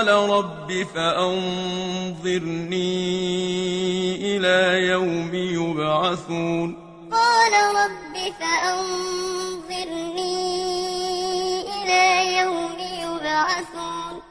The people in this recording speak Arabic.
قال رب فأنظرني إلى يوم يبعثون. قال رب فأنظرني إلى يوم يبعثون.